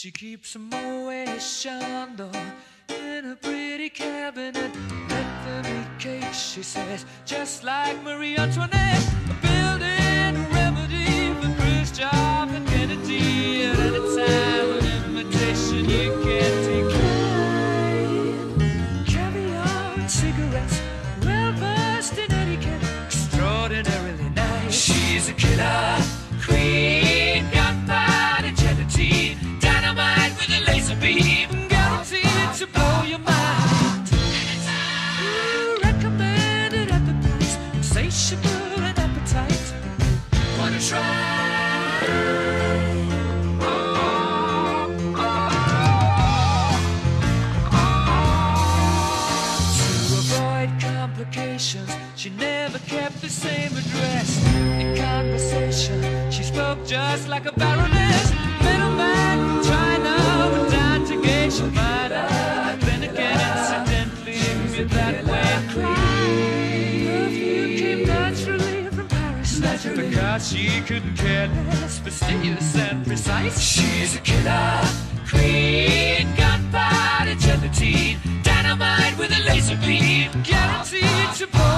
She keeps a Moet Chandon in a pretty cabinet. Let them eat cake, she says, just like Marie Antoinette. A building a remedy for Khrushchev and Kennedy. At any time, an invitation you can't decline. Caviar and cigarettes, well versed in etiquette, extraordinarily nice. She's a killer queen, she never kept the same address. In conversation, she spoke just like a baroness. Middleman China went down to mind. But then again, incidentally, me that Because she couldn't care less, fastidious and precise. She's a killer queen, gunpowder gelatine, dynamite with a laser beam, guaranteed to blow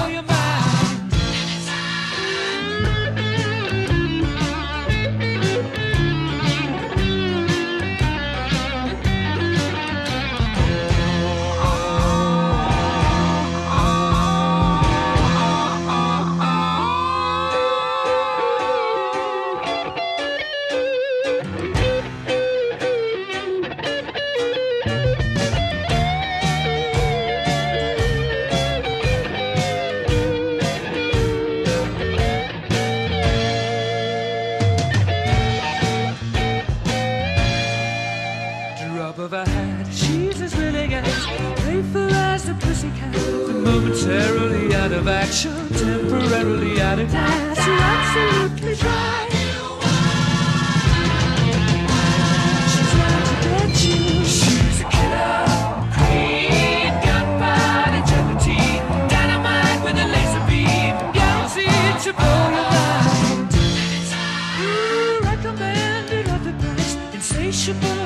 a pussycat. Momentarily out of action, temporarily out of class. You're absolutely right. She's you. She's a killer gunpowder dynamite with a laser beam, to blow your mind. Recommended at the insatiable.